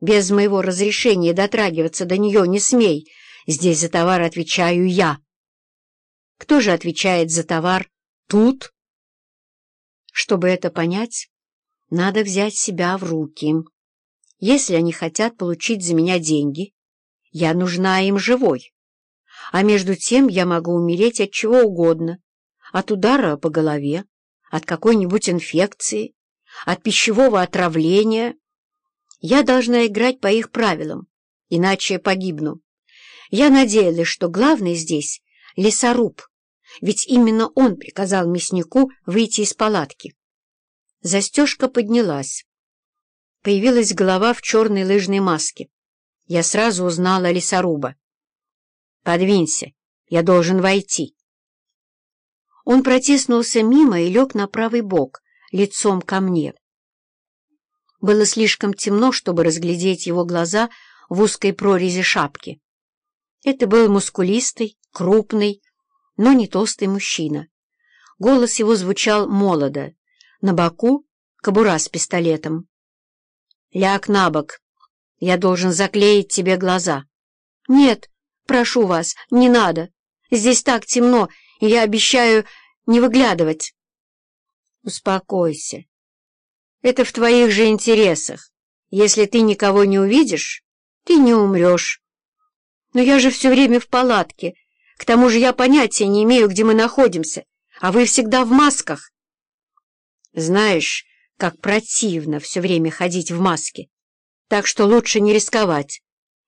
Без моего разрешения дотрагиваться до нее не смей. Здесь за товар отвечаю я. Кто же отвечает за товар тут? Чтобы это понять, надо взять себя в руки. Если они хотят получить за меня деньги, я нужна им живой. А между тем я могу умереть от чего угодно. От удара по голове, от какой-нибудь инфекции, от пищевого отравления. Я должна играть по их правилам, иначе я погибну. Я надеялась, что главный здесь — лесоруб, ведь именно он приказал мяснику выйти из палатки. Застежка поднялась. Появилась голова в черной лыжной маске. Я сразу узнала лесоруба. «Подвинься, я должен войти». Он протиснулся мимо и лег на правый бок, лицом ко мне. Было слишком темно, чтобы разглядеть его глаза в узкой прорези шапки. Это был мускулистый, крупный, но не толстый мужчина. Голос его звучал молодо. На боку — кобура с пистолетом. «Ляг на бок. Я должен заклеить тебе глаза». «Нет, прошу вас, не надо. Здесь так темно, и я обещаю не выглядывать». «Успокойся. Это в твоих же интересах. Если ты никого не увидишь, ты не умрешь. Но я же все время в палатке. К тому же я понятия не имею, где мы находимся, а вы всегда в масках. Знаешь, как противно все время ходить в маске, так что лучше не рисковать,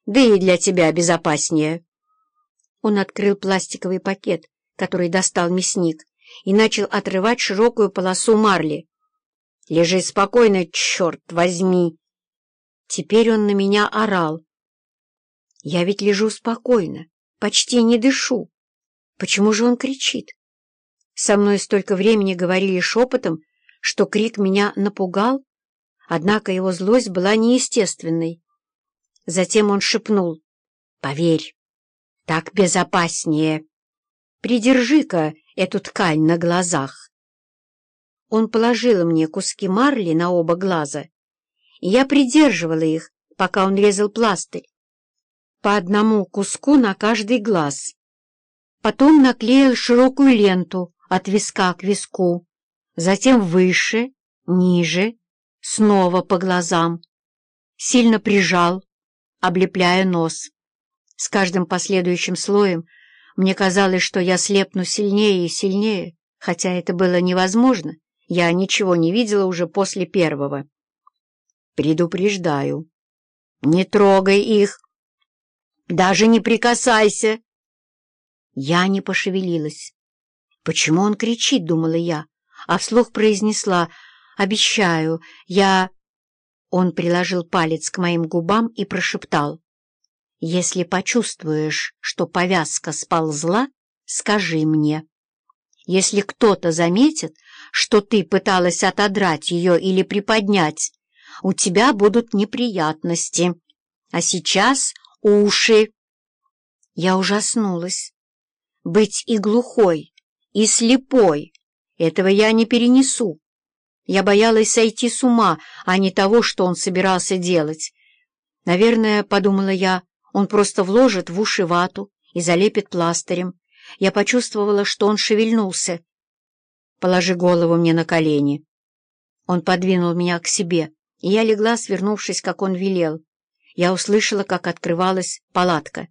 да и для тебя безопаснее. Он открыл пластиковый пакет, который достал мясник, и начал отрывать широкую полосу марли. «Лежи спокойно, черт возьми!» Теперь он на меня орал. «Я ведь лежу спокойно, почти не дышу. Почему же он кричит?» Со мной столько времени говорили шепотом, что крик меня напугал, однако его злость была неестественной. Затем он шепнул «Поверь, так безопаснее. Придержи-ка эту ткань на глазах». Он положил мне куски марли на оба глаза, и я придерживала их, пока он резал пластырь, по одному куску на каждый глаз. Потом наклеил широкую ленту от виска к виску, затем выше, ниже, снова по глазам. Сильно прижал, облепляя нос. С каждым последующим слоем мне казалось, что я слепну сильнее и сильнее, хотя это было невозможно. Я ничего не видела уже после первого. Предупреждаю. Не трогай их. Даже не прикасайся. Я не пошевелилась. Почему он кричит, думала я а вслух произнесла «Обещаю, я...» Он приложил палец к моим губам и прошептал «Если почувствуешь, что повязка сползла, скажи мне. Если кто-то заметит, что ты пыталась отодрать ее или приподнять, у тебя будут неприятности. А сейчас уши». Я ужаснулась. Быть и глухой, и слепой этого я не перенесу. Я боялась сойти с ума, а не того, что он собирался делать. Наверное, подумала я, он просто вложит в уши вату и залепит пластырем. Я почувствовала, что он шевельнулся. «Положи голову мне на колени». Он подвинул меня к себе, и я легла, свернувшись, как он велел. Я услышала, как открывалась палатка.